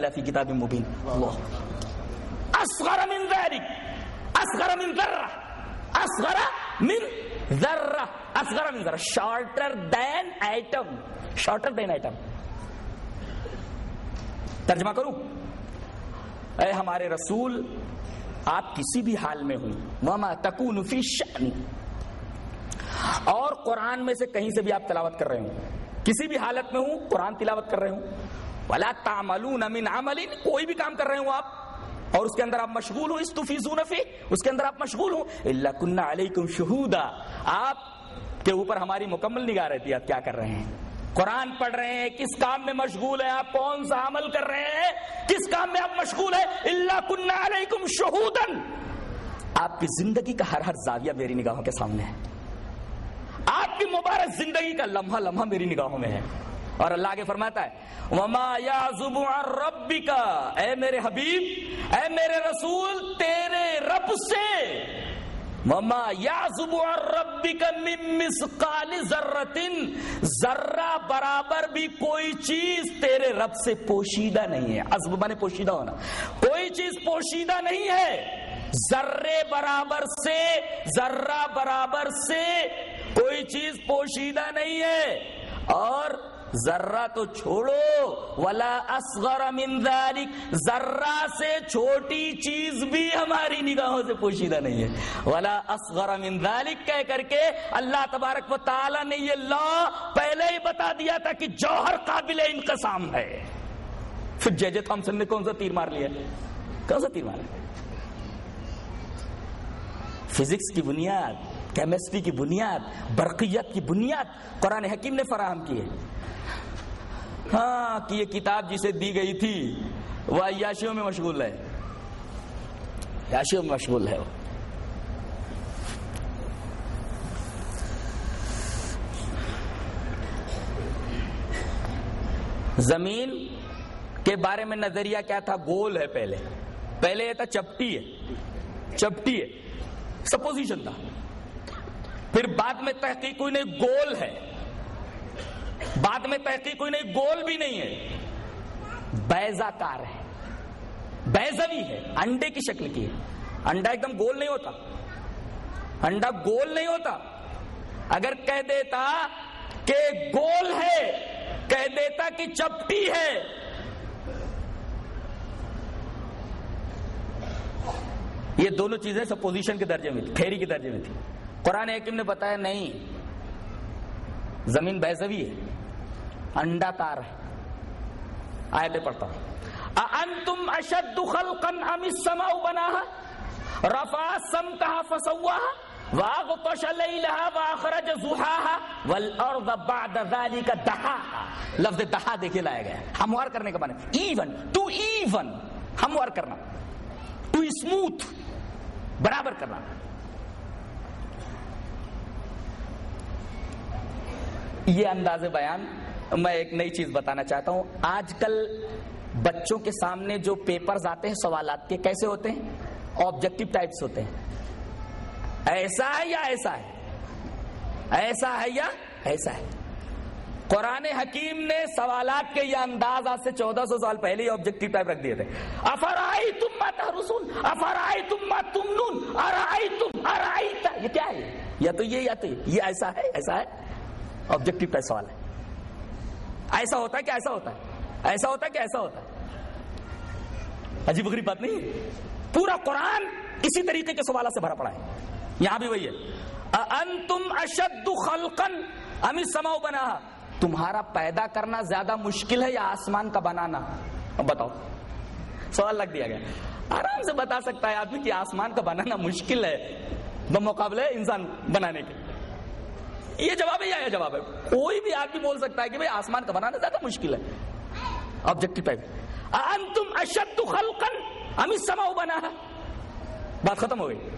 الا فی کتاب مبین اللہ اصغر من ذلك. اصغر من ذرہ اصغر من ذرہ اصغر من ذرہ shorter than atom shorter than atom ترجمہ کروں اے ہمارے رسول، آپ کسی بھی حال میں ہوں وما تکون فی شأن اور قرآن میں سے کہیں سے بھی آپ تلاوت کر رہے ہوں. کسی بھی حالت میں ہوں، قرآن تلاوت کر رہے ہوں. ولا تعملون من عمل۔ کوئی بھی کام کر رہے ہوں آپ۔ اور اس کے اندر آپ مشغول ہوں استفیزون فی۔ اس کے اندر آپ مشغول ہوں الا كنا علیکم شہودا آپ کے اوپر ہماری مکمل نگاہ رہتی ہے۔ آپ کیا کر رہے ہیں؟ قرآن پڑھ رہے ہیں۔ کس کام میں مشغول ہیں؟ آپ کون سا عمل کر رہے ہیں؟ کس کام میں آپ مشغول ہیں؟ اللہ کنا علیکم شہودن آپ کی زندگی کا ہر ہر زاویہ میری نگاہوں کے سامنے ہے۔ آپ کی مبارک زندگی کا لمحہ لمحہ میری نگاہوں میں ہے۔ اور اللہ آگے فرماتا ہے، وما یعزب عن ربک اے میرے حبیب، اے میرے رسول، تیرے رب سے۔ وما یعزب عن ربک من مثقال ذرۃ ذرہ برابر بھی کوئی چیز تیرے رب سے پوشیدہ نہیں ہے۔ عزب مانے پوشیدہ ہونا۔ کوئی چیز پوشیدہ نہیں ہے۔ ذرے برابر سے، ذرہ برابر سے کوئی چیز پوشیدہ نہیں ہے۔ اور ذرہ تو چھوڑو، ولا اصغر من ذلك ذرہ سے چھوٹی چیز بھی ہماری نگاہوں سے پوشیدہ نہیں ہے۔ ولا اصغر من ذلك کہہ کر کے اللہ تبارک و تعالی نے یہ لا پہلے ہی بتا دیا تھا کہ جوہر قابل انقسام ہے۔ پھر جے جے تھامسن نے کون سا تیر مار لیا؟ کون سا تیر مارا فزکس کی بنیاد کیمسٹری کی بنیاد، برقیت کی بنیاد قرآن حکیم نے فراہم کی ہے۔ ہاں کہ یہ کتاب جسے دی گئی تھی، وہ عیاشیوں میں مشغول ہے۔ عیاشیوں میں مشغول ہے وہ۔ زمین کے بارے میں نظریہ کیا تھا؟ گول ہے پہلے۔ پہلے یہ تھا چپٹی ہے۔ چپٹی ہے۔ سپوزیشن تھا۔ پھر بعد میں تحقیق ہوئی نہیں، گول ہے۔ بعد میں تحقیق ہوئی نہیں، گول بھی نہیں ہے۔ بیزا کار ہے۔ بیزوی ہے، انڈے کی شکل کی ہے۔ انڈا ایک دم گول نہیں ہوتا۔ انڈا گول نہیں ہوتا۔ اگر کہہ دیتا کہ گول ہے، کہہ دیتا کہ چپٹی ہے۔ یہ دونوں چیزیں سپوزیشن کے درجے میں تھی تھیری کے درجے میں تھی قرآن حکیم نے بتایا نہیں، زمین بیزوی ہے، انڈا تار ہے۔ آیتیں پڑھتا ہوں۔ أأنتم أشد خلقا أم السماء بناها؟ رفع سمكها فسواها وأغطش ليلها وأخرج زحاها والأرض بعد ذلك دحاها۔ لفظ دحا دیکھے لایا گیا ہموار کرنے کا معنی ایون ٹو ایون ہموار کرنا۔ ٹو اسموتھ برابر کرنا۔ یہ انداز بیان میں ایک نئی چیز بتانا چاہتا ہوں۔ آج کل بچوں کے سامنے جو پیپرز آتے ہیں، سوالات کے کیسے ہوتے ہیں؟ آبجیکٹو ٹائپس ہوتے ہیں۔ ایسا ہے یا ایسا ہے؟ ایسا ہے یا ایسا ہے؟ قرآن حکیم نے سوالات کے یہ انداز آج سے چودہ سو سال پہلے ہی آبجیکٹو ٹائپ رکھ دیے تھے۔ افرائی تم مت رسول افرائی تم مت تم نون ارائی تم ارائی یہ کیا ہے؟ یا تو یہ یا تو یہ ایسا ہے ایسا ہے۔ آبجیکٹو ٹائپ سوال ہے۔ ایسا ہوتا ہے کہ ایسا ہوتا ہے۔ ایسا ہوتا ہے کہ ایسا ہوتا ہے۔ عجیب غریب بات نہیں ہے۔ پورا قرآن اسی طریقے کے سوالات سے بھرا پڑا ہے۔ یہاں بھی وہی ہے۔ انتم اشد خلقا ام السماء بنا تمہارا پیدا کرنا زیادہ مشکل ہے یا آسمان کا بنانا؟ اب بتاؤ۔ سوال لگ دیا گیا۔ آرام سے بتا سکتا ہے آدمی کہ آسمان کا بنانا مشکل ہے۔ بمقابلے انسان بنانے کے۔ یہ جواب ہے یا یہ جواب ہے؟ کوئی بھی آدمی بول سکتا ہے کہ بھائی آسمان کا بنانا زیادہ مشکل ہے۔ آبجیکٹو ٹائپ انتم اشد خلقا ام السماء بنا بات ختم ہو گئی۔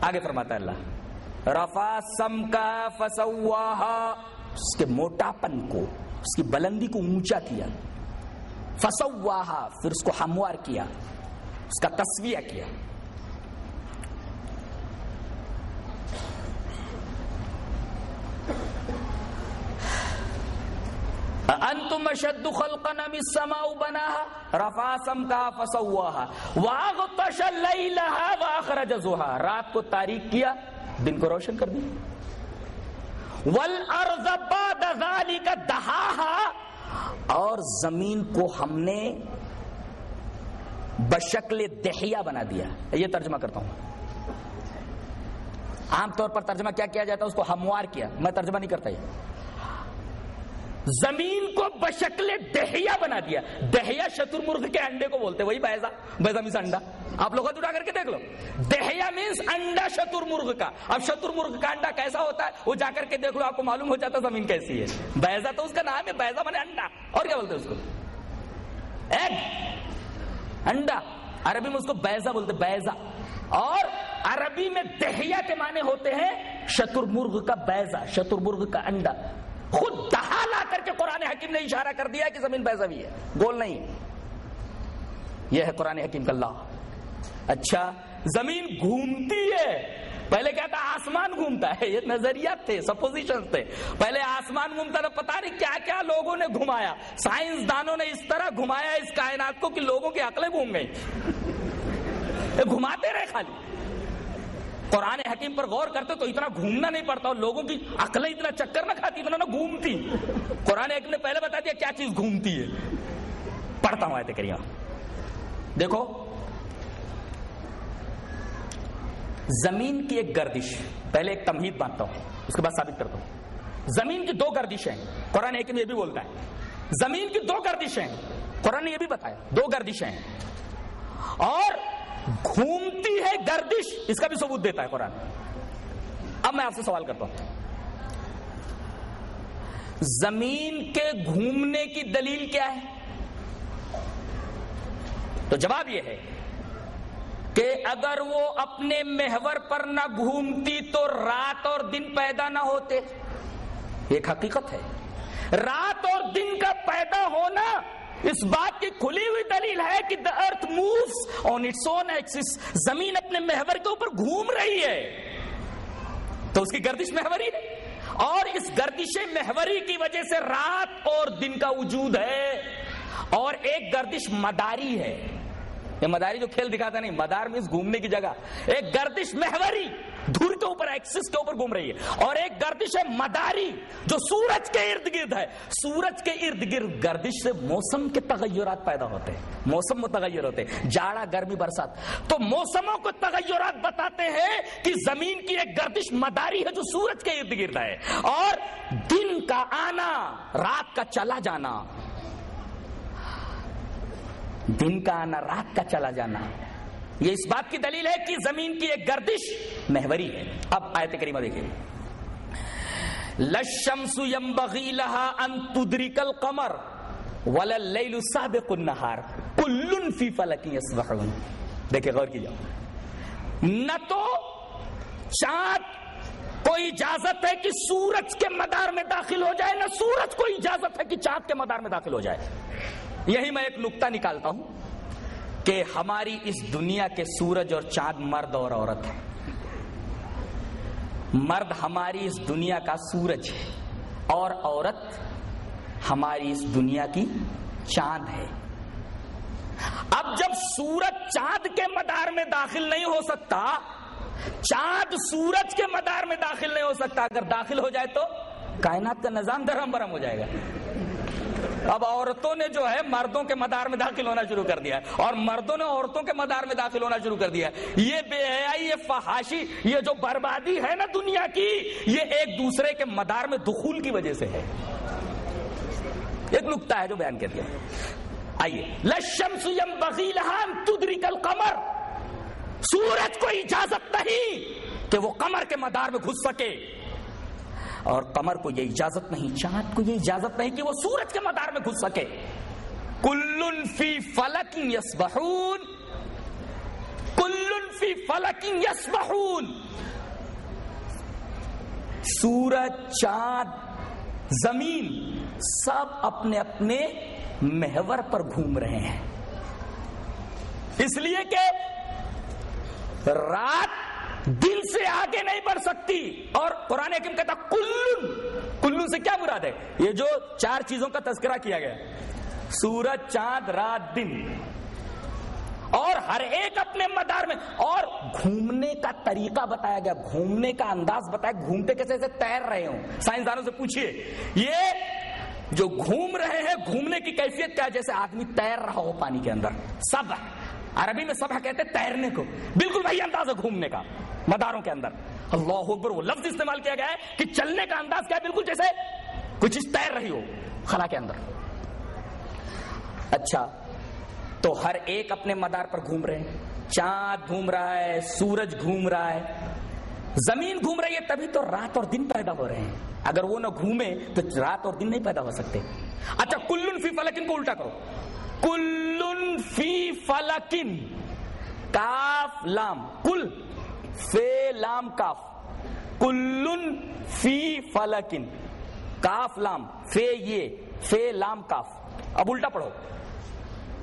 آگے فرماتا ہے اللہ۔ رفا سم کا فسواہا اس کے موٹاپن کو، اس کی بلندی کو اونچا کیا۔ فسواہا پھر اس کو ہموار کیا۔ اس کا تصویہ کیا۔ انتم اشد خلقا ام السماء بناها؟ رفع سمكها فسواها واغطش ليلها واخرج ضحاها رات کو تاریک کیا، دن کو روشن کر دیا والارض بعد ذلك دحاها۔ اور زمین کو ہم نے بشکل دہیا بنا دیا۔ یہ ترجمہ کرتا ہوں۔ عام طور پر ترجمہ کیا کیا جاتا ہے؟ اس کو ہموار کیا۔ میں ترجمہ نہیں کرتا یہ۔ زمین کو بشکل دہیا بنا دیا۔ دہیا شتر مرغ کے انڈے کو بولتے، وہی بیزا بیزا مینس انڈا۔ آپ لوگ اٹھا کر کے دیکھ لو۔ دہیا مینس انڈا شتر مرغ کا۔ اب شتر مرغ کا انڈا کیسا ہوتا ہے؟ وہ جا کر کے دیکھ لو، آپ کو معلوم ہو جاتا زمین کیسی ہے۔ بیزا تو اس کا نام ہے بیزا مانے انڈا۔ اور کیا بولتے اس کو؟ ایگ۔ انڈا۔ عربی میں اس کو بیزا بولتے بیزا اور عربی میں دہیا کے معنی ہوتے ہیں شتر مرغ کا بیزا شتر مرغ کا انڈا۔ خود دہا لا کر کے قرآن حکیم نے اشارہ کر دیا کہ زمین بیزا بھی ہے۔ گول نہیں۔ یہ ہے قرآن حکیم کا اللہ۔ اچھا زمین گھومتی ہے۔ پہلے کیا تھا؟ آسمان گھومتا ہے۔ یہ نظریات تھے سپوزیشن تھے۔ پہلے آسمان گھومتا تھا پتا نہیں کیا کیا لوگوں نے گھمایا۔ سائنس دانوں نے اس طرح گھمایا اس کائنات کو کہ لوگوں کی عقلیں گھوم گئی گھماتے رہے خالی۔ قرآن حکیم پر غور کرتے تو اتنا گھومنا نہیں پڑتا اور لوگوں کی عقلیں اتنا چکر نہ کھاتی اتنا نہ گھومتی۔ قرآن حکیم نے پہلے بتا دیا کیا چیز گھومتی ہے۔ پڑھتا ہوں آیت کریمہ۔ دیکھو، زمین کی ایک گردش، پہلے ایک تمہید باندھتا ہوں، اس کے بعد ثابت کرتا ہوں۔ زمین کی دو گردشیں قرآن حکیم یہ بھی بولتا ہے۔ زمین کی دو گردشیں قرآن نے یہ بھی بتایا، دو گردشیں اور گھومتی ہے گردش، اس کا بھی ثبوت دیتا ہے قرآن۔ اب میں آپ سے سوال کرتا ہوں۔ زمین کے گھومنے کی دلیل کیا ہے؟ تو جواب یہ ہے کہ اگر وہ اپنے محور پر نہ گھومتی تو رات اور دن پیدا نہ ہوتے۔ ایک حقیقت ہے۔ رات اور دن کا پیدا ہونا اس بات کی کھلی ہوئی دلیل ہے کہ the earth moves on its own axis زمین اپنے محور کے اوپر گھوم رہی ہے. تو اس کی گردش محوری ہے. اور اس گردش محوری کی وجہ سے رات اور دن کا وجود ہے. اور ایک گردش مداری ہے. یہ مداری جو کھیل دکھاتا نہیں، مدار میں گھومنے کی جگہ. ایک گردش محوری. دھور کے اوپر ایکسس کے اوپر گھوم رہی ہے اور ایک گردش ہے مداری جو سورج کے ارد گرد ہے۔ سورج کے ارد گرد گردش سے موسم کے تغیرات پیدا ہوتے ہیں۔ موسم متغیر ہوتے ہیں۔ جاڑا گرمی برسات۔ تو موسموں کو تغیرات بتاتے ہیں کہ زمین کی ایک گردش مداری ہے جو سورج کے ارد گرد ہے۔ اور دن کا آنا، رات کا چلا جانا۔ دن کا آنا، رات کا چلا جانا۔ یہ اس بات کی دلیل ہے کہ زمین کی ایک گردش محوری ہے۔ اب آیت کریمہ دیکھیں لشمس ينبغي لها ان تدرك القمر ولا الليل سابق النهار كل في فلك يسبحون۔ دیکھیں غور کیجیے نہ تو چاند کو اجازت ہے کہ سورج کے مدار میں داخل ہو جائے، نہ سورج کو اجازت ہے کہ چاند کے مدار میں داخل ہو جائے۔ یہی میں ایک نقطہ نکالتا ہوں۔ کہ ہماری اس دنیا کے سورج اور چاند مرد اور عورت ہے مرد ہماری اس دنیا کا سورج ہے اور عورت ہماری اس دنیا کی چاند ہے۔ اب جب سورج چاند کے مدار میں داخل نہیں ہو سکتا، چاند سورج کے مدار میں داخل نہیں ہو سکتا، اگر داخل ہو جائے تو کائنات کا نظام درہم برہم ہو جائے گا۔ اب عورتوں نے جو ہے مردوں کے مدار میں داخل ہونا شروع کر دیا ہے۔ اور مردوں نے عورتوں کے مدار میں داخل ہونا شروع کر دیا ہے۔ یہ بے حیائی، یہ فحاشی، یہ جو بربادی ہے نا دنیا کی، یہ ایک دوسرے کے مدار میں دخول کی وجہ سے ہے۔ ایک نقطہ ہے جو بیان کر دیا۔ آئیے۔ لشمس ينبغي لها ان القمر۔ سورج کو اجازت نہیں کہ وہ قمر کے مدار میں گھس سکے۔ اور قمر کو یہ اجازت نہیں، چاند کو یہ اجازت نہیں کہ وہ سورج کے مدار میں گھس سکے۔ کل فی فلک یسبحون۔ کل فی فلک یسبحون۔ سورج، چاند، زمین سب اپنے اپنے محور پر گھوم رہے ہیں۔ اس لیے کہ رات دل سے آگے نہیں بڑھ سکتی۔ اور قرآن حکیم کہتا کل کلو سے کیا مراد ہے؟ یہ جو چار چیزوں کا تذکرہ کیا گیا۔ سورج، چاند، رات، دن۔ اور ہر ایک اپنے مدار میں۔ اور گھومنے کا طریقہ بتایا گیا، گھومنے کا انداز بتایا۔ گھومتے کیسے تیر رہے ہوں؟ سائنسدانوں سے پوچھئے۔ یہ جو گھوم رہے ہیں، گھومنے کی کیفیت کیا جیسے آدمی تیر رہا ہو پانی کے اندر۔ سب عربی میں سب کہتے تیرنے کو۔ بالکل وہی انداز ہے گھومنے کا۔ مداروں کے اندر۔ اللہ اکبر، وہ لفظ استعمال کیا گیا ہے کہ چلنے کا انداز کیا ہے؟ بالکل جیسے کچھ چیز تیر رہی ہو، خلا کے اندر۔ اچھا تو ہر ایک اپنے مدار پر گھوم رہے ہیں۔ چاند گھوم رہا ہے، سورج گھوم رہا ہے۔ زمین گھوم رہی ہے، تبھی تو رات اور دن پیدا ہو رہے ہیں۔ اگر وہ نہ گھومے تو رات اور دن نہیں پیدا ہو سکتے۔ اچھا کلن فی فلکن کو الٹا کرو۔ کلن فی فلکن، کاف، لام، کل۔ فی لام کاف کلن فی فلکن کاف لام فے یہ فے لام کاف اب الٹا پڑھو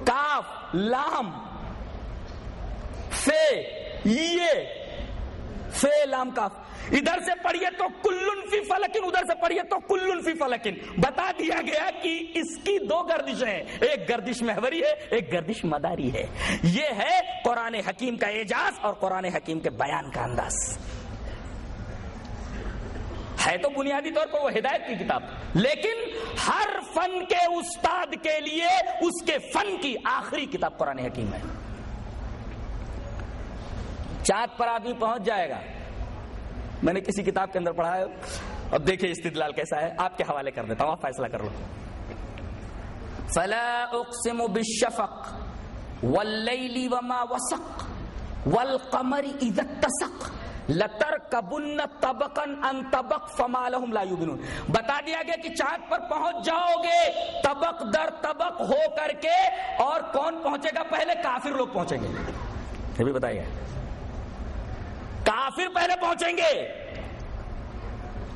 کاف لام فے یہ فے لام کاف ادھر سے پڑھیے تو کلن فی فلکن، ادھر سے پڑھیے تو کلن فی فلکن۔ بتا دیا گیا کہ اس کی دو گردشیں ہیں۔ ایک گردش محوری ہے، ایک گردش مداری ہے۔ یہ ہے قرآن حکیم کا اعجاز اور قرآن حکیم کے بیان کا انداز۔ ہے تو بنیادی طور پر وہ ہدایت کی کتاب، لیکن ہر فن کے استاد کے لیے اس کے فن کی آخری کتاب قرآن حکیم ہے۔ چاند پر آدمی پہنچ جائے گا۔ میں نے کسی کتاب کے اندر پڑھا ہے۔ اب دیکھیں استدلال کیسا ہے۔ آپ کے حوالے کر دیتا ہوں، آپ فیصلہ کر لو۔ فلا اقسم بالشفق واللیل وما وسق والقمر اذا اتسق لتر کبن طبقن ان طبق فما لهم لا یؤمنون بتا دیا گیا کہ چاند پر پہنچ جاؤ گے، طبق در طبق ہو کر کے، اور کون پہنچے گا؟ پہلے کافر لوگ پہنچیں گے۔ یہ بھی بتائیے کافر پہلے پہنچیں گے۔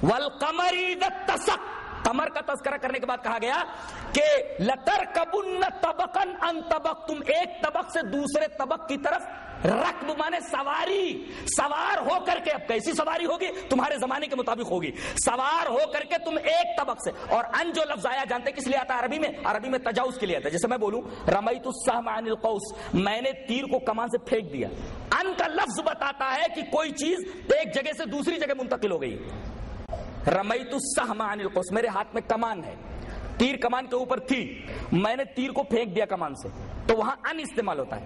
والقمری تسک قمر کا تذکرہ کرنے کے بعد کہا گیا کہ لتر کبن طبقن ان طبق تم ایک طبق سے دوسرے طبق کی طرف رقب مانے سواری، سوار ہو کر کے، اب کیسی سواری ہوگی؟ تمہارے زمانے کے مطابق ہوگی۔ سوار ہو کر کے تم ایک طبق سے، اور ان جو لفظ آیا، جانتے کس لیے آتا ہے عربی میں؟ عربی میں تجاوز کے لیے آتا ہے۔ جیسے میں بولوں رمیت السہم عن القوس، میں نے تیر کو کمان سے پھینک دیا۔ ان کا لفظ بتاتا ہے کہ کوئی چیز ایک جگہ سے دوسری جگہ منتقل ہو گئی۔ رمیت السہم عن القوس۔ میرے ہاتھ میں کمان ہے۔ تیر کمان کے اوپر تھی۔ میں نے تیر کو پھینک دیا کمان سے۔ تو وہاں ان استعمال ہوتا ہے۔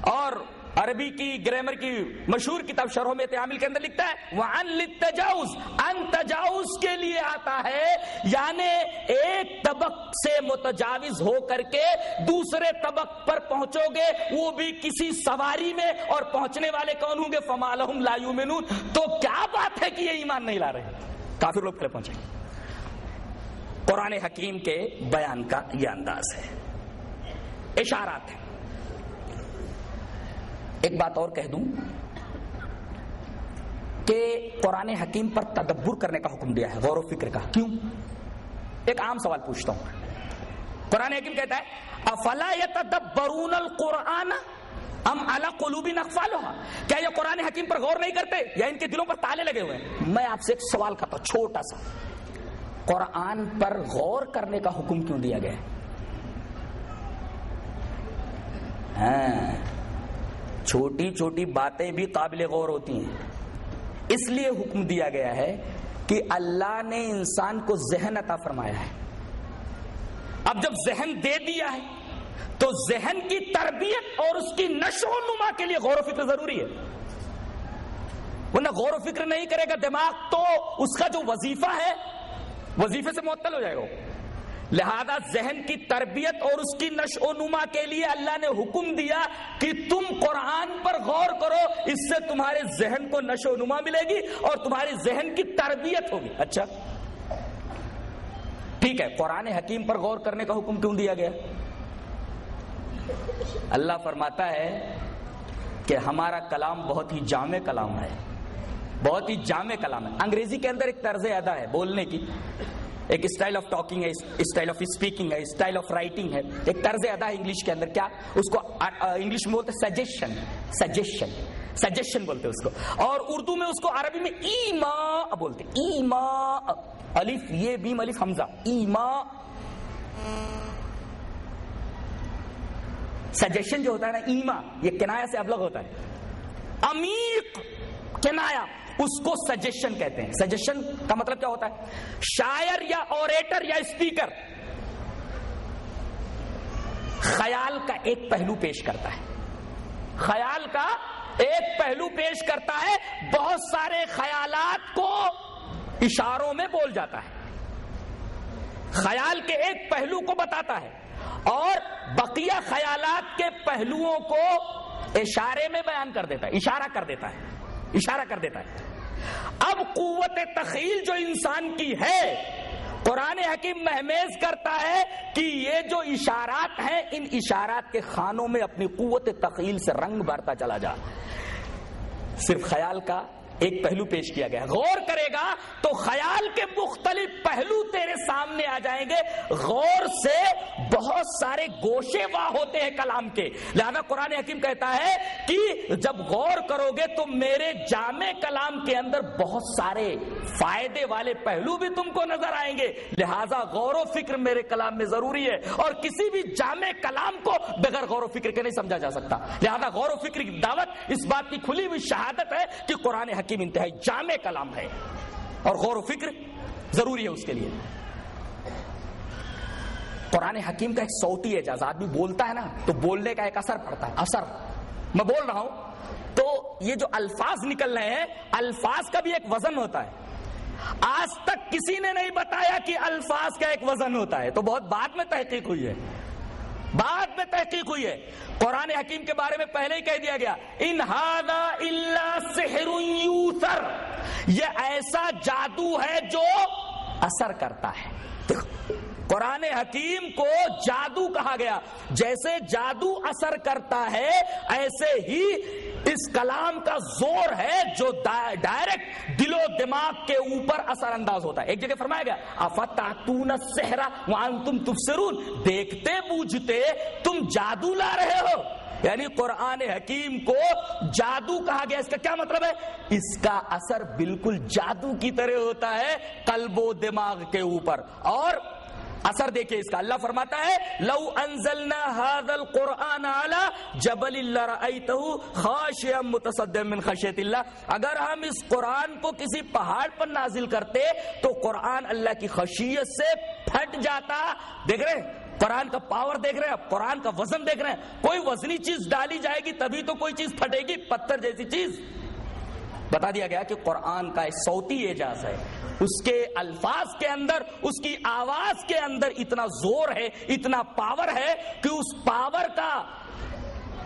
اور عربی کی گرامر کی مشہور کتاب شرح میں تعامل کے اندر لکھتا ہے، وَعَن لِلتجاوز۔ ان تجاوز کے لیے آتا ہے یعنی ایک طبق سے متجاوز ہو کر کے دوسرے طبق پر پہنچو گے۔ وہ بھی کسی سواری میں اور پہنچنے والے کون ہوں گے؟ فَمَالَهُمْ لَا يُؤْمِنُونَ۔ تو کیا بات ہے کہ یہ ایمان نہیں لا رہے؟ کافر لوگ پہلے پہنچیں گے۔ قرآن حکیم کے بیان کا یہ انداز ہے۔ اشارات ہیں۔ ایک بات اور کہہ دوں کہ قرآن حکیم پر تدبر کرنے کا حکم دیا ہے، غور و فکر کا۔ کیوں؟ ایک عام سوال پوچھتا ہوں۔ قرآن حکیم کہتا ہے، افلا یتدبرون القرآن ام علی قلوب اقفالها کیا یہ قرآن حکیم پر غور نہیں کرتے؟ یا ان کے دلوں پر تالے لگے ہوئے ہیں؟ میں آپ سے ایک سوال کرتا ہوں، چھوٹا سا۔ قرآن پر غور کرنے کا حکم کیوں دیا گیا؟ ہاں چھوٹی چھوٹی باتیں بھی قابل غور ہوتی ہیں۔ اس لیے حکم دیا گیا ہے کہ اللہ نے انسان کو ذہن عطا فرمایا ہے۔ اب جب ذہن دے دیا ہے تو ذہن کی تربیت اور اس کی نشو و نما کے لیے غور و فکر ضروری ہے۔ ورنہ غور و فکر نہیں کرے گا دماغ تو اس کا جو وظیفہ ہے، وظیفے سے معطل ہو جائے گا۔ لہذا ذہن کی تربیت اور اس کی نشو و نما کے لیے اللہ نے حکم دیا کہ تم قرآن پر غور کرو، اس سے تمہارے ذہن کو نشو و نما ملے گی اور تمہارے ذہن کی تربیت ہوگی۔ اچھا۔ ٹھیک ہے، قرآن حکیم پر غور کرنے کا حکم کیوں دیا گیا؟ اللہ فرماتا ہے کہ ہمارا کلام بہت ہی جامع کلام ہے۔ بہت ہی جامع کلام ہے۔ انگریزی کے اندر ایک طرز ادا ہے بولنے کی۔ ایک اسٹائل آف ٹاکنگ ہے، اسٹائل آف اسپیکنگ ہے، اسٹائل آف رائٹنگ ہے۔ ایک طرز ادا ہے انگلش کے اندر۔ کیا؟ اس کو انگلش میں بولتے سجیشن سجیشن سجیشن بولتے اس کو۔ اور اردو میں اس کو عربی میں ایما بولتے ایما، الف، یہ بیم، الف، حمزہ۔ ایما۔ سجیشن جو ہوتا ہے نا، ایما، یہ کنایا سے ابلغ ہوتا ہے۔ امیق کنایا، اس کو سجیشن کہتے ہیں۔ سجیشن کا مطلب کیا ہوتا ہے؟ شاعر یا اوریٹر یا اسپیکر خیال کا ایک پہلو پیش کرتا ہے۔ خیال کا ایک پہلو پیش کرتا ہے۔ بہت سارے خیالات کو اشاروں میں بول جاتا ہے۔ خیال کے ایک پہلو کو بتاتا ہے۔ اور بقیہ خیالات کے پہلوؤں کو اشارے میں بیان کر دیتا ہے، اشارہ کر دیتا ہے، اشارہ کر دیتا ہے۔ اب قوت تخیل جو انسان کی ہے، قرآن حکیم محمیز کرتا ہے کہ یہ جو اشارات ہیں، ان اشارات کے خانوں میں اپنی قوت تخیل سے رنگ بھرتا چلا جا۔ صرف خیال کا ایک پہلو پیش کیا گیا۔ غور کرے گا تو خیال کے مختلف پہلو تیرے سامنے آ جائیں گے۔ غور سے بہت سارے گوشے واہ ہوتے ہیں کلام کے۔ لہذا قرآن حکیم کہتا ہے کہ جب غور کرو گے تو میرے جامع کلام کے اندر بہت سارے فائدے والے پہلو بھی تم کو نظر آئیں گے۔ لہذا غور و فکر میرے کلام میں ضروری ہے۔ اور کسی بھی جامع کلام کو بغیر غور و فکر کے نہیں سمجھا جا سکتا۔ لہذا غور و فکر کی دعوت، اس بات کی کھلی ہوئی شہادت ہے کہ قرآن حکیم حکیم انتہائی جامع کلام ہے اور غور و فکر ضروری ہے اس کے لیے۔ قرآن حکیم کا ایک صوتی اعجاز، آدمی بولتا ہے نا، تو بولنے کا ایک اثر پڑتا ہے، اثر۔ میں بول رہا ہوں، تو یہ جو الفاظ نکل رہے ہیں، الفاظ کا بھی ایک وزن ہوتا ہے۔ آج تک کسی نے نہیں بتایا کہ الفاظ کا ایک وزن ہوتا ہے، تو بہت بعد میں تحقیق ہوئی ہے۔ بعد میں تحقیق ہوئی ہے۔ قرآن حکیم کے بارے میں پہلے ہی کہہ دیا گیا۔ یوسر یہ ایسا جادو ہے جو اثر کرتا ہے۔ قرآن حکیم کو جادو کہا گیا۔ جیسے جادو اثر کرتا ہے، ایسے ہی اس کلام کا زور ہے جو ڈائریکٹ دل و دماغ کے اوپر اثر انداز ہوتا ہے۔ ایک جگہ فرمایا گیا افتاتون السحر وانتم تبصرون۔ دیکھتے بوجھتے تم جادو لا رہے ہو۔ یعنی قرآن حکیم کو جادو کہا گیا۔ اس کا کیا مطلب ہے؟ اس کا اثر بالکل جادو کی طرح ہوتا ہے، قلب و دماغ کے اوپر۔ اور اثر دیکھیں اس کا اللہ فرماتا ہے، لو انزلنا هذا القرآن على جبل اللہ خاشعا متصدعا من خشیت اللہ۔ اگر ہم اس قرآن کو کسی پہاڑ پر نازل کرتے تو قرآن اللہ کی خشیت سے پھٹ جاتا۔ دیکھ رہے ہیں؟ قرآن کا پاور دیکھ رہے ہیں؟ قرآن کا وزن دیکھ رہے ہیں۔ کوئی وزنی چیز ڈالی جائے گی تبھی تو کوئی چیز پھٹے گی، پتھر جیسی چیز۔ بتا دیا گیا کہ قرآن کا ایک صوتی اعجاز ہے۔ اس کے الفاظ کے اندر، اس کی آواز کے اندر اتنا زور ہے، اتنا پاور ہے کہ اس پاور کا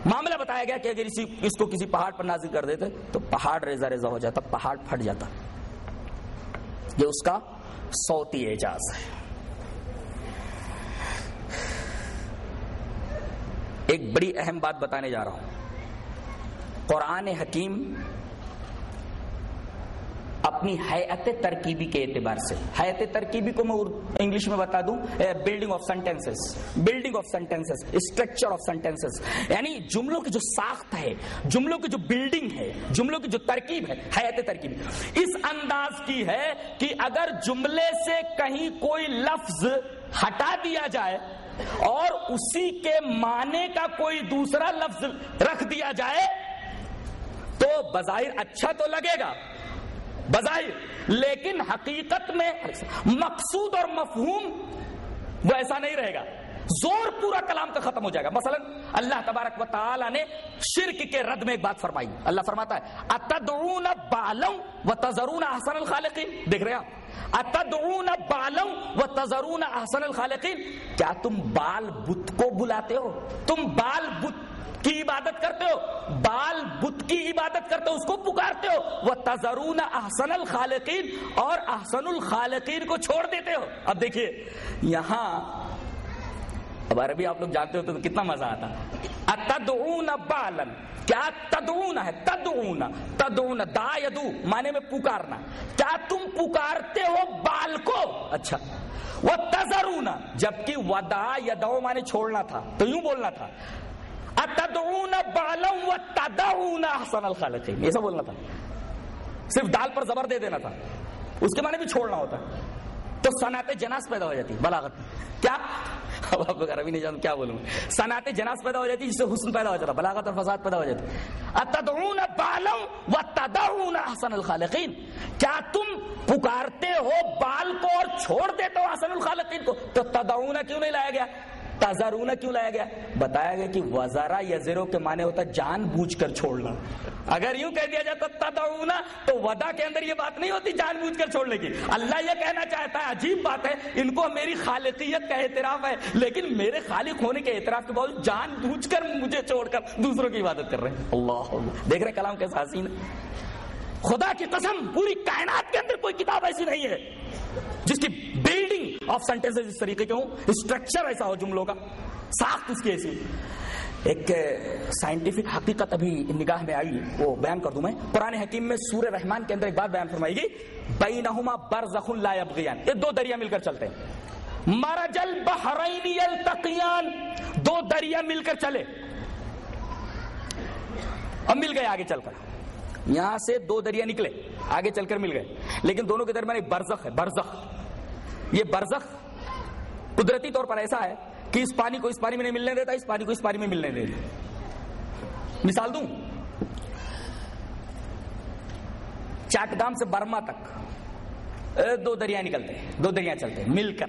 معاملہ بتایا گیا کہ اگر اسی، اس کو کسی پہاڑ پر نازل کر دیتے تو پہاڑ ریزا ریزا ہو جاتا، پہاڑ پھٹ جاتا۔ یہ اس کا صوتی اعجاز ہے۔ ایک بڑی اہم بات بتانے جا رہا ہوں۔ قرآن حکیم اپنی حیات ترکیبی کے اعتبار سے۔ حیات ترکیبی کو میں انگلش میں بتا دوں building of sentences building of sentences structure of sentences یعنی جملوں کی جو ساخت ہے، جملوں کی جو بلڈنگ ہے، جملوں کی جو ترکیب ہے، حیات ترکیبی۔ اس انداز کی ہے کہ اگر جملے سے کہیں کوئی لفظ ہٹا دیا جائے اور اسی کے معنی کا کوئی دوسرا لفظ رکھ دیا جائے، تو بظاہر اچھا تو لگے گا۔ بظاہر، لیکن حقیقت میں مقصود اور مفہوم وہ ایسا نہیں رہے گا۔ زور پورا کلام کا ختم ہو جائے گا۔ مثلا اللہ تبارک و تعالی نے شرک کے رد میں ایک بات فرمائی۔ اللہ فرماتا ہے، اتدعون بالم و تذرون احسن الخالقین۔ دیکھ رہے ہیں اتدعون بالم و تذرون احسن الخالقین۔ کیا تم بال بت کو بلاتے ہو؟ تم بال بت کی عبادت کرتے ہو؟ بال بت کی عبادت کرتے ہو، اس کو پکارتے ہو؟ وہ تزرون احسن الخالقین اور احسن الخالقین کو چھوڑ دیتے ہو۔ اب دیکھیے، یہاں، اب عربی آپ لوگ جانتے ہو تو کتنا مزہ آتا۔ اتدعون بالن کیا تدعون ہے؟ تدعون تدعون دا یدو معنی میں پکارنا۔ کیا تم پکارتے ہو بال کو؟ اچھا۔ وہ تذرون جبکہ ودا یدو معنی چھوڑنا تھا، تو یوں بولنا تھا۔ اتدعون بالم و احسن الخالقین. ایسا بولنا تھا۔ صرف دال پر زبر دے دینا تھا۔ اس کے معنی بھی چھوڑنا ہوتا تو صنعت جناس پیدا ہو جاتی، بلاغت۔ کیا؟ اب آپ کو عربی نہیں جانتا، کیا بولوں؟ صنعت جناس پیدا ہو جاتی، جس سے حسن پیدا ہو جاتا، بلاغت اور فساد پیدا ہو جاتی۔ اتدعون بالم و تدعون احسن الخالقین۔ کیا تم پکارتے ہو بال کو اور چھوڑ دیتے ہو احسن الخالقین کو؟ تو تدعون کیوں نہیں لایا گیا؟ تزارون کیوں لایا گیا؟ بتایا گیا کہ وزارا یزرو کے معنی ہوتا جان بوجھ کر چھوڑنا۔ اگر یوں کہہ دیا جائے تو تدعونا، تو ودا کے اندر یہ بات نہیں ہوتی جان بوجھ کر چھوڑنے کی۔ اللہ یہ کہنا چاہتا ہے، عجیب بات ہے، ان کو میری خالقیت کا اعتراف ہے، لیکن میرے خالق ہونے کے اعتراف کے باوجود جان بوجھ کر مجھے چھوڑ کر دوسروں کی عبادت کر رہے ہیں۔ اللہ دیکھ رہے کلام کیسا حسین ہے؟ خدا کی قسم، پوری کائنات کے اندر کوئی کتاب ایسی نہیں ہے جس کی بلڈنگ آف سینٹینس اس طریقے کے ہوں اسٹرکچر ایسا ہو جملوں کا۔ ساخت اس کی ایسی۔ ایک سائنٹیفک حقیقت ابھی نگاہ میں آئی، وہ بیان کر دوں میں۔ قرآن حکیم میں سورہ رحمان کے اندر ایک بات بیان فرمائی گی بینہما برزخ لا یبغیان۔ یہ دو دریا مل کر چلتے ہیں۔ مرج البحرین یلتقیان۔ دو دریا مل کر چلے۔ اب مل گئے آگے چل کر۔ یہاں سے دو دریا نکلے، آگے چل کر مل گئے۔ لیکن دونوں کے درمیان ایک برزخ ہے، برزخ۔ یہ برزخ قدرتی طور پر ایسا ہے کہ اس پانی کو اس پانی میں نہیں ملنے دیتا، اس پانی کو اس پانی میں ملنے دیتا۔ مثال دوں۔ چاٹگام سے برما تک دو دریا نکلتے ہیں دو دریا چلتے ہیں مل کر۔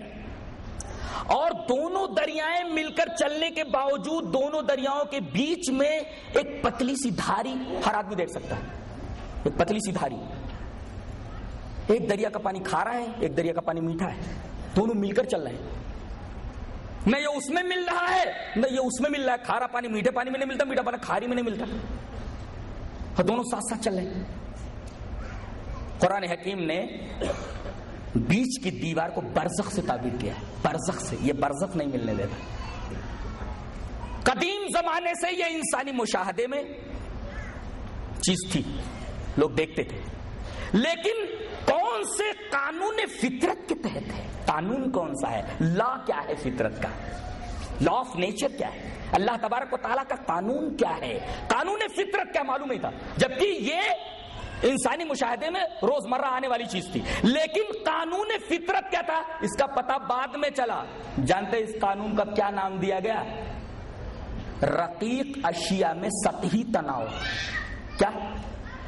اور دونوں دریائیں مل کر چلنے کے باوجود دونوں دریاؤں کے بیچ میں ایک پتلی سی دھاری ہر آدمی دیکھ سکتا ہے۔ ایک پتلی سی دھاری۔ ایک دریا کا پانی کھارا ہے، ایک دریا کا پانی میٹھا ہے۔ دونوں مل کر چل رہے ہیں۔ نہ یہ اس میں مل رہا ہے، نہ یہ اس میں مل رہا ہے۔ کھارا پانی میٹھے پانی میں نہیں ملتا، میٹھا پانی کھاری میں نہیں ملتا۔ اور دونوں ساتھ ساتھ چل رہے ہیں۔ قرآن حکیم نے بیچ کی دیوار کو برزخ سے تعبیر کیا ہے۔ برزخ سے، یہ برزخ نہیں ملنے دیتا قدیم زمانے سے یہ انسانی مشاہدے میں چیز تھی۔ لوگ دیکھتے تھے۔ لیکن کون سے قانون فطرت کے تحت ہے؟ قانون کون سا ہے؟ لا کیا ہے فطرت کا؟ لا آف نیچر کیا ہے؟ اللہ تبارک و تعالیٰ کا قانون کیا ہے؟ قانون فطرت کیا معلوم نہیں تھا، جبکہ یہ انسانی مشاہدے میں روزمرہ آنے والی چیز تھی۔ لیکن قانون فطرت کیا تھا؟ اس کا پتہ بعد میں چلا۔ جانتے اس قانون کا کیا نام دیا گیا؟ رقیق اشیاء میں سطحی تناؤ۔ کیا؟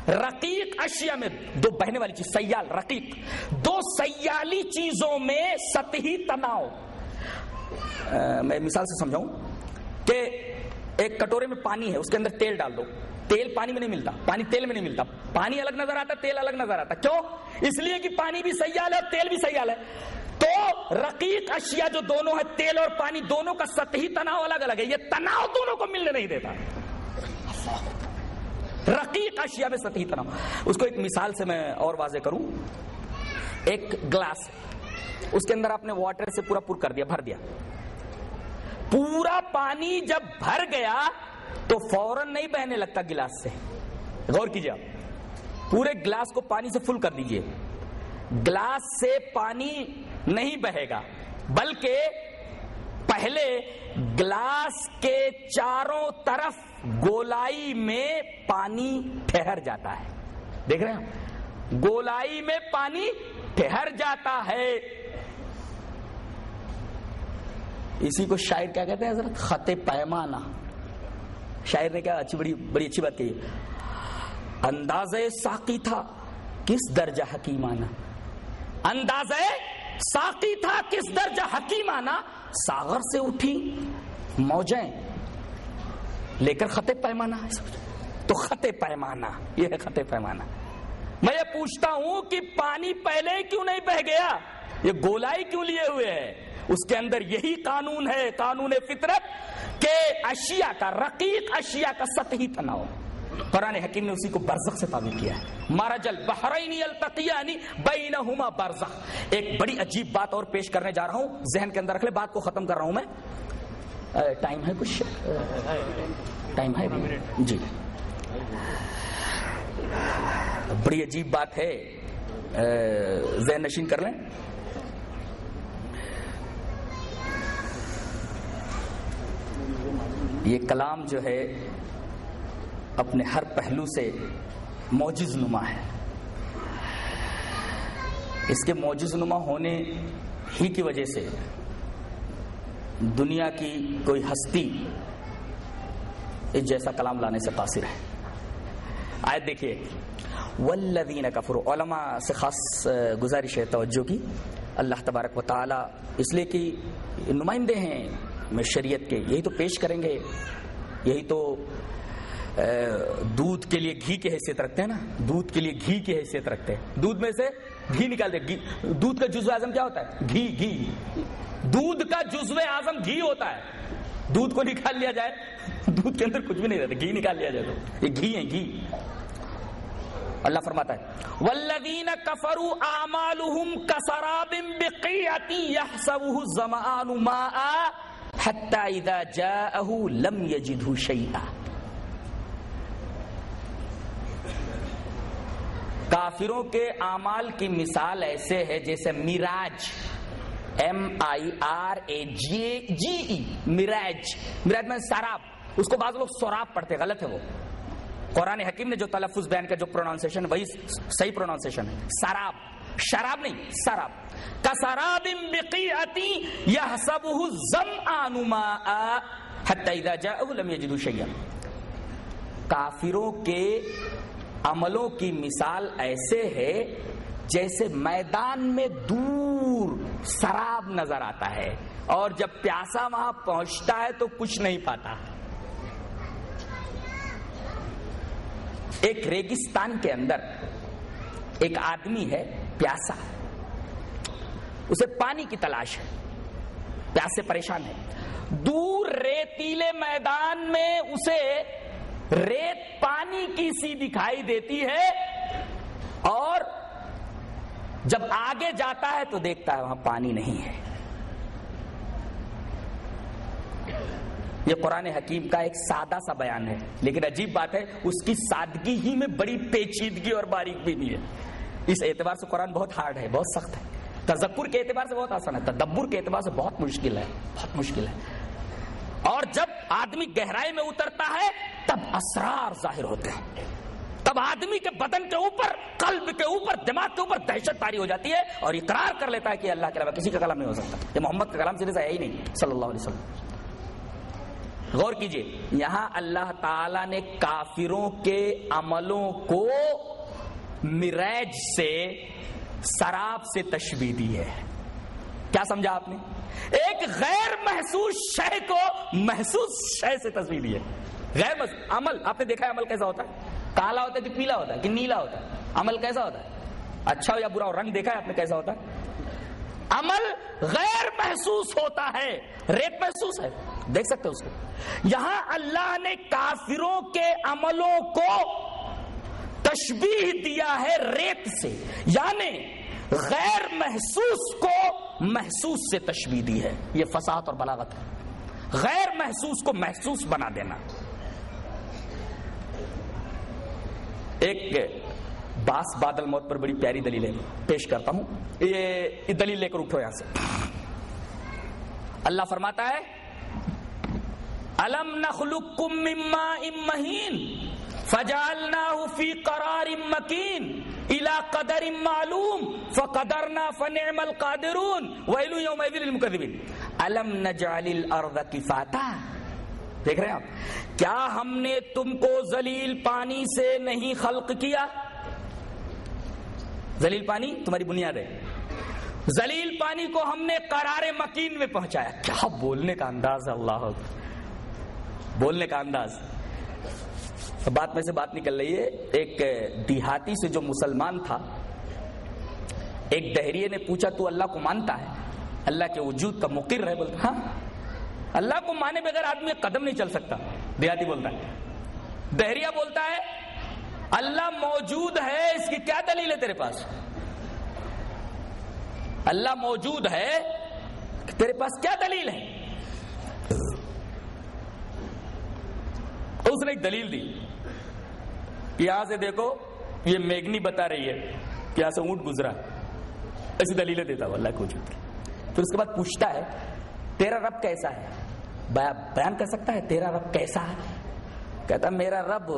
رقیق اشیاء میں دو بہنے والی چیز، سیال، رقیق۔ دو سیالی چیزوں میں سطحی تناؤ۔ میں مثال سے سمجھاؤں کہ ایک کٹورے میں پانی ہے، اس کے اندر تیل ڈال دو۔ تیل پانی میں نہیں ملتا، پانی تیل میں نہیں ملتا۔ پانی الگ نظر آتا، تیل الگ نظر آتا۔ کیوں؟ اس لیے کہ پانی بھی سیال ہے اور تیل بھی سیال ہے۔ تو رقیق اشیاء جو دونوں ہے تیل اور پانی دونوں کا سطحی تناؤ الگ الگ ہے۔ یہ تناؤ دونوں کو ملنے نہیں دیتا۔ رقیق اشیاء میں سطحی تناؤ اس کو ایک مثال سے میں اور واضح کروں۔ ایک گلاس، اس کے اندر آپ نے واٹر سے پورا پور کر دیا، بھر دیا۔ پورا پانی جب بھر گیا تو فوراً نہیں بہنے لگتا گلاس سے۔ غور کیجیے آپ۔ پورے گلاس کو پانی سے فل کر دیجیے گلاس سے پانی نہیں بہے گا، بلکہ پہلے گلاس کے چاروں طرف گولائی میں پانی ٹھہر جاتا ہے۔ دیکھ رہے ہیں گولائی میں پانی ٹھہر جاتا ہے۔ اسی کو شاعر کیا کہتے ہیں حضرت؟ خط پیمانہ۔ شاعر نے کیا اچھی بڑی بڑی اچھی بات کہی۔ انداز ساقی تھا کس درجہ حکیمانہ انداز ساقی تھا کس درجہ حکیمانہ ساغر سے اٹھی، موجیں لے کر خط پیمانہ تو خط پیمانہ، یہ ہے خط پیمانہ۔ میں یہ پوچھتا ہوں کہ پانی پہلے کیوں نہیں بہ گیا؟ یہ گولائی کیوں لیے ہوئے ہے اس کے اندر یہی قانون ہے، قانون فطرت، کہ اشیاء کا رقیق، اشیاء کا سطحی تناؤ قرآن حکیم نے اسی کو برزخ سے تعبیر کیا ہے۔ مارجل بحرین التقیانی بینہما برزخ۔ ایک بڑی عجیب بات اور پیش کرنے جا رہا ہوں۔ ذہن کے اندر رکھ لے، بات کو ختم کر رہا ہوں میں۔ ٹائم ہے کچھ؟ ٹائم ہے؟ جی۔ بڑی عجیب بات ہے۔ ذہن نشین کر لیں۔ یہ کلام جو ہے، اپنے ہر پہلو سے موجز نما ہے۔ اس کے موجز نما ہونے ہی کی وجہ سے دنیا کی کوئی ہستی اس جیسا کلام لانے سے قاصر ہے۔ آئے دیکھیے۔ ولدین کفر علماء سے خاص گزارش ہے، توجہ کی۔ اللہ تبارک و تعالی اس لیے کہ نمائندے ہیں شریعت کے۔ یہی تو پیش کریں گے۔ یہی تو دودھ کے لیے گھی کی حیثیت رکھتے ہیں نا۔ دودھ کے لیے گھی کی حیثیت رکھتے ہیں۔ دودھ میں سے گھی نکالتے دودھ کا جزو اعظم کیا ہوتا ہے؟ گھی گھی۔ دودھ کا جزو اعظم گھی ہوتا ہے۔ دودھ کو نکال لیا جائے۔ دودھ کے اندر کچھ بھی نہیں رہتا۔ گھی نکال لیا جائے تو۔ یہ گھی ہے گھی۔ اللہ فرماتا ہے والذین کفروا اعمالهم کسراب بقیعۃ يحسبه الظمآن ماء حتى اذا جاءه لم يجده شيئا۔ کافروں کے اعمال کی مثال ایسے ہے جیسے میراج۔ ایم آئی آر اے جی جی ای میراج میراج میں سراب اس کو بعض لوگ سوراب پڑھتے غلط ہے وہ. قرآن حکیم نے جو تلفظ بیان کا جو پروناؤنسیشن وہی صحیح پروناؤنسیشن ہے. سراب. شراب نہیں، سراب. کسراب بقیعتی یحسبه الظمآن ماء حتی اذا جاءه لم يجدوا شیئا. کافروں کے عملوں کی مثال ایسے ہے جیسے میدان میں دور سراب نظر آتا ہے اور جب پیاسا وہاں پہنچتا ہے تو کچھ نہیں پاتا۔ ایک ریگستان کے اندر ایک آدمی ہے پیاسا۔ اسے پانی کی تلاش ہے۔ پیاس سے پریشان ہے دور ریتیلے میدان میں اسے ریت پانی کی سی دکھائی دیتی ہے اور جب آگے جاتا ہے تو دیکھتا ہے وہاں پانی نہیں ہے۔ یہ قرآن حکیم کا ایک سادہ سا بیان ہے، لیکن عجیب بات ہے، اس کی سادگی ہی میں بڑی پیچیدگی اور باریک بھی نہیں ہے۔ اس اعتبار سے قرآن بہت ہارڈ ہے، بہت سخت ہے۔ تذکر کے اعتبار سے بہت آسان ہے، تدبر کے اعتبار سے بہت مشکل ہے، بہت مشکل ہے۔ اور جب آدمی گہرائی میں اترتا ہے، تب اسرار ظاہر ہوتے ہیں۔ تب آدمی کے بدن کے اوپر، قلب کے اوپر، دماغ کے اوپر دہشت تاری ہو جاتی ہے اور اقرار کر لیتا ہے کہ اللہ کے علاوہ کسی کا کلام نہیں ہو سکتا۔ یہ محمد کا کلام سے ہے ہی نہیں، صلی اللہ علیہ وسلم۔ غور کیجیے، یہاں اللہ تعالی نے کافروں کے عملوں کو مریج سے، سراب سے تشبیح دی ہے۔ کیا سمجھا آپ نے؟ ایک غیر محسوس شے کو محسوس شے سے تصویر دی ہے۔ غیر محسوس عمل، آپ نے دیکھا ہے عمل کیسا ہوتا ہے؟ کالا ہوتا ہے کہ پیلا ہوتا ہے کہ نیلا ہوتا ہے؟ عمل کیسا ہوتا ہے؟ اچھا ہو یا برا ہو؟ رنگ دیکھا ہے آپ نے کیسا ہوتا ہے؟ عمل غیر محسوس ہوتا ہے، ریت محسوس ہے۔ دیکھ سکتے اس کو۔ یہاں اللہ نے کافروں کے عملوں کو تشبیح دیا ہے ریت سے یعنی غیر محسوس کو محسوس سے تشبیح دی ہے۔ یہ فساد اور بلاغت ہے۔ غیر محسوس کو محسوس بنا دینا۔ ایک باس بادل موت پر بڑی پیاری دلیل ہے پیش کرتا ہوں۔ یہ دلیل لے کر اٹھو یہاں سے۔ اللہ فرماتا ہے، الم نخلقکم من ماء مہین فجعلناه في قرار مكين الى قدر معلوم فقدرنا فنعم القادرون. ويل يومئذ للمكذبين الم نجعل الارض كفاتا دیکھ رہے ہیں آپ؟ کیا ہم نے تم کو ذلیل پانی سے نہیں خلق کیا؟ ذلیل پانی تمہاری بنیاد ہے۔ ذلیل پانی کو ہم نے قرار مکین میں پہنچایا۔ کیا بولنے کا انداز ہے؟ اللہ بولنے کا انداز۔ بات میں سے بات نکل رہی ہے۔ ایک دیہاتی سے جو مسلمان تھا، ایک دہریے نے پوچھا، تو اللہ کو مانتا ہے؟ اللہ کے وجود کا مقر ہے؟ بولتا ہاں۔ اللہ کو مانے بغیر آدمی قدم نہیں چل سکتا۔ دیہاتی بولتا ہے۔ دہریا بولتا ہے، اللہ موجود ہے، اس کی کیا دلیل ہے تیرے پاس؟ اللہ موجود ہے، تیرے پاس کیا دلیل ہے؟ اس نے ایک دلیل دی۔ یہاں سے دیکھو، یہ میگنی بتا رہی ہے کہ یہاں سے اونٹ گزرا۔ ایسی دلیلیں دیتا ہوں اللہ کو پھر اس کے بعد پوچھتا ہے، تیرا رب کیسا ہے؟ بیان کر سکتا ہے تیرا رب کیسا ہے؟ کہتا میرا رب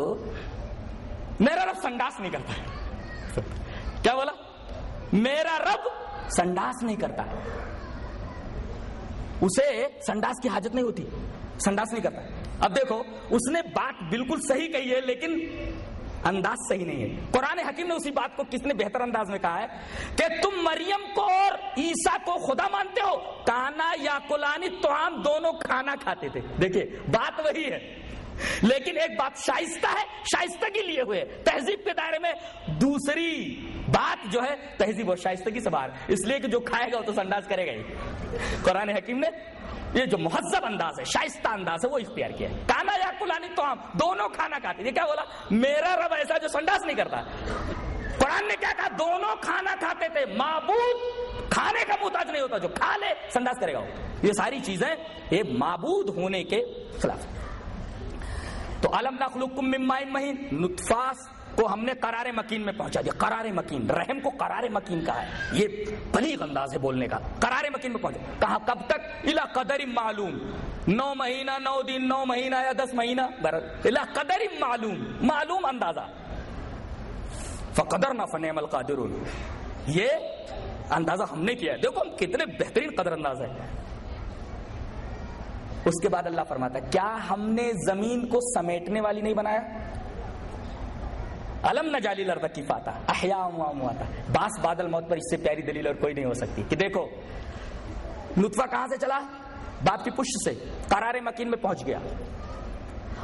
میرا رب سنڈاس نہیں کرتا کیا بولا؟ میرا رب سنڈاس نہیں کرتا۔ اسے سنڈاس کی حاجت نہیں ہوتی۔ سنڈاس نہیں کرتا۔ اب دیکھو، اس نے بات بالکل صحیح کہی ہے، لیکن انداز صحیح نہیں ہے۔ قرآن حکیم نے اسی بات کو کس نے بہتر انداز میں کہا ہے کہ تم مریم کو اور عیسا کو خدا مانتے ہو؟ کانا یا کلانی تو ہم دونوں کھانا کھاتے تھے۔ دیکھیے، بات وہی ہے۔ لیکن ایک بات شائستہ ہے، شائستہ کے لیے ہوئے۔ تہذیب کے دائرے میں دوسری بات جو ہے تہذیب اور شائستگی سے باہر۔ اس لیے کہ جو کھائے گا وہ تو سنڈاز کرے گا ہی۔ قرآن حکیم نے یہ جو مہذب انداز ہے، شائستہ انداز ہے، وہ اختیار کیا ہے۔ کانا یا کلانی تو ہم دونوں کھانا کھاتے۔ یہ کیا بولا؟ میرا رب ایسا جو سنڈاس نہیں کرتا۔ قرآن نے کیا کہا؟ دونوں کھانا کھاتے تھے۔ معبود کھانے کا محتاج نہیں ہوتا، جو کھا لے، سنڈاس کرے گا یہ ساری چیزیں یہ معبود ہونے کے خلاف تو علم نخلوکم من مائن مہین نطفاس کو ہم نے قرار مکین میں پہنچا دیا۔ قرار مکین، رحم کو قرار مکین کہا ہے۔ یہ بلیغ انداز ہے بولنے کا۔ قرار مکین میں پہنچا۔ کہا کب تک؟ الا قدر معلوم۔ نو مہینہ، نو دن، نو مہینہ یا دس مہینہ؟ الا قدر معلوم۔ معلوم اندازہ۔ فقدر نہ فنعم القادرون۔ یہ اندازہ ہم نے کیا ہے۔ دیکھو ہم کتنے بہترین قدر انداز ہے اس کے بعد اللہ فرماتا ہے، کیا ہم نے زمین کو سمیٹنے والی نہیں بنایا؟ علم نہ جالی لڑتا کی پاتا احیا باس بادل موت پر اس سے پیاری دلیل اور کوئی نہیں ہو سکتی۔ کہ دیکھو، نطفہ کہاں سے چلا؟ باپ کی پشت سے، قرار مکین میں پہنچ گیا۔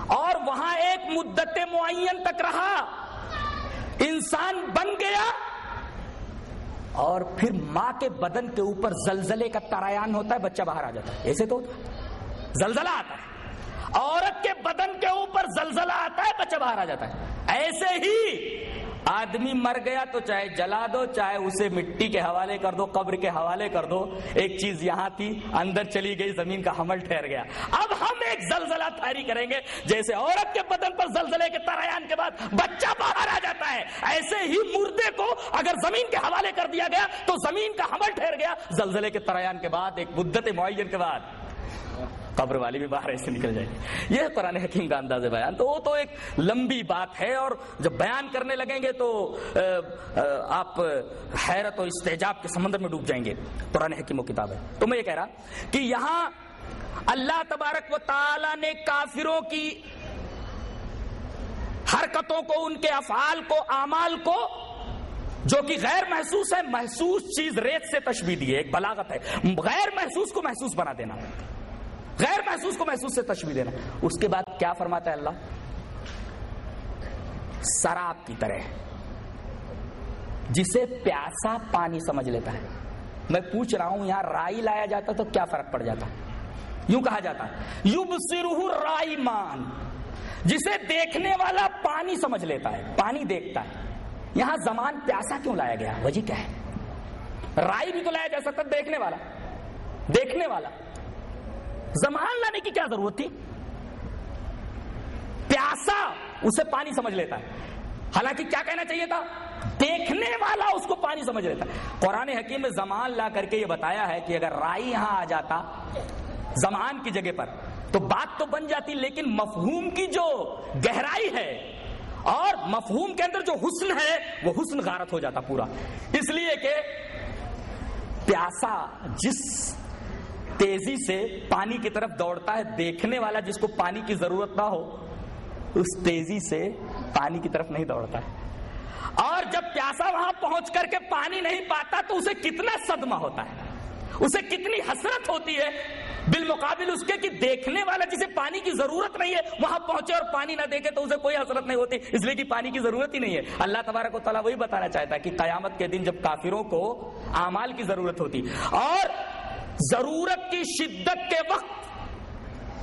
اور وہاں ایک مدت معین تک رہا۔ انسان بن گیا۔ اور پھر ماں کے بدن کے اوپر زلزلے کا ترایان ہوتا ہے، بچہ باہر آ جاتا ہے۔ ایسے تو زلزلہ آتا ہے۔ عورت کے بدن کے اوپر زلزلہ آتا ہے، بچہ باہر آ جاتا ہے۔ ایسے ہی آدمی مر گیا تو چاہے جلا دو، چاہے اسے مٹی کے حوالے کر دو، قبر کے حوالے کر دو، ایک چیز یہاں تھی، اندر چلی گئی، زمین کا حمل ٹھہر گیا۔ اب ہم ایک زلزلہ تھاری کریں گے، جیسے عورت کے بدن پر زلزلے کے ترایان کے بعد بچہ باہر آ جاتا ہے۔ ایسے ہی مردے کو اگر زمین کے حوالے کر دیا گیا تو زمین کا حمل ٹھہر گیا۔ زلزلے کے ترایان کے بعد، ایک مدت معین کے بعد قبر والی بھی باہر ایسے نکل جائے۔ یہ قرآن حکیم کا انداز بیان۔ تو وہ تو ایک لمبی بات ہے اور جب بیان کرنے لگیں گے تو آپ حیرت اور استحجاب کے سمندر میں ڈوب جائیں گے۔ قرآن حکیم و کتاب ہے۔ تو میں یہ کہہ رہا کہ یہاں اللہ تبارک و تعالی نے کافروں کی حرکتوں کو، ان کے افعال کو، اعمال کو، جو کہ غیر محسوس ہے، محسوس چیز ریت سے تشبیح دی ہے۔ ایک بلاغت ہے۔ غیر محسوس کو محسوس بنا دینا۔ غیر محسوس کو محسوس سے تشبیح دینا۔ اس کے بعد کیا فرماتا ہے اللہ؟ سراب کی طرح۔ جسے پیاسا پانی سمجھ لیتا ہے۔ میں پوچھ رہا ہوں، یہاں رائی لایا جاتا تو کیا فرق پڑ جاتا؟ یوں کہا جاتا۔ یوب سرہ رائی مان جسے دیکھنے والا پانی سمجھ لیتا ہے، پانی دیکھتا ہے۔ یہاں زمان پیاسا کیوں لایا گیا؟ وجہ کیا ہے؟ رائی بھی تو لایا جا سکتا دیکھنے والا۔ دیکھنے والا۔ زمان لانے کی کیا ضرورت تھی؟ پیاسا اسے پانی سمجھ لیتا ہے۔ حالانکہ کیا کہنا چاہیے تھا؟ دیکھنے والا اس کو پانی سمجھ لیتا ہے۔ قرآن حکیم میں زمان لا کر کے یہ بتایا ہے کہ اگر رائی یہاں آ جاتا، زمان کی جگہ پر، تو بات تو بن جاتی، لیکن مفہوم کی جو گہرائی ہے اور مفہوم کے اندر جو حسن ہے، وہ حسن غارت ہو جاتا پورا۔ اس لیے کہ پیاسا جس تیزی سے پانی کی طرف دوڑتا ہے، دیکھنے والا جس کو پانی کی ضرورت نہ ہو، اس تیزی سے پانی کی طرف نہیں دوڑتا ہے۔ اور جب پیاسا وہاں پہنچ کر کے پانی نہیں پاتا تو اسے کتنا صدمہ ہوتا ہے۔ اسے کتنی حسرت ہوتی ہے۔ بالمقابل اس کے کہ دیکھنے والا جسے پانی کی ضرورت نہیں ہے، وہاں پہنچے اور پانی نہ دیکھے تو اسے کوئی حسرت نہیں ہوتی۔ اس لیے کہ پانی کی ضرورت ہی نہیں ہے۔ اللہ تبارک و تعالیٰ وہی بتانا چاہتا ہے کہ قیامت کے دن جب کافروں کو اعمال کی ضرورت ہوتی اور ضرورت کی شدت کے وقت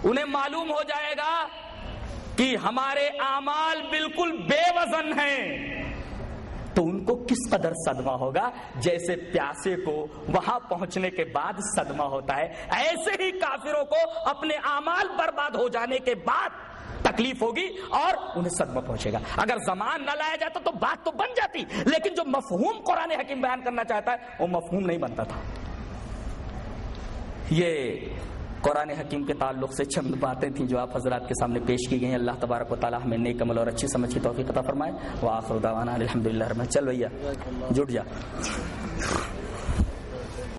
انہیں معلوم ہو جائے گا کہ ہمارے اعمال بالکل بے وزن ہیں۔ تو ان کو کس قدر صدمہ ہوگا؟ جیسے پیاسے کو وہاں پہنچنے کے بعد صدمہ ہوتا ہے۔ ایسے ہی کافروں کو اپنے اعمال برباد ہو جانے کے بعد تکلیف ہوگی اور انہیں صدمہ پہنچے گا۔ اگر زمان نہ لایا جاتا تو بات تو بن جاتی، لیکن جو مفہوم قرآن حکیم بیان کرنا چاہتا ہے، وہ مفہوم نہیں بنتا تھا۔ یہ قرآن حکیم کے تعلق سے چند باتیں تھیں جو آپ حضرات کے سامنے پیش کی گئی ہیں۔ اللہ تبارک و تعالیٰ ہمیں نیک عمل اور اچھی سمجھ کی توفیق عطا فرمائے۔ وآخر آخر دعوانا الحمدللہ رحمت چل بھیا جٹ جا۔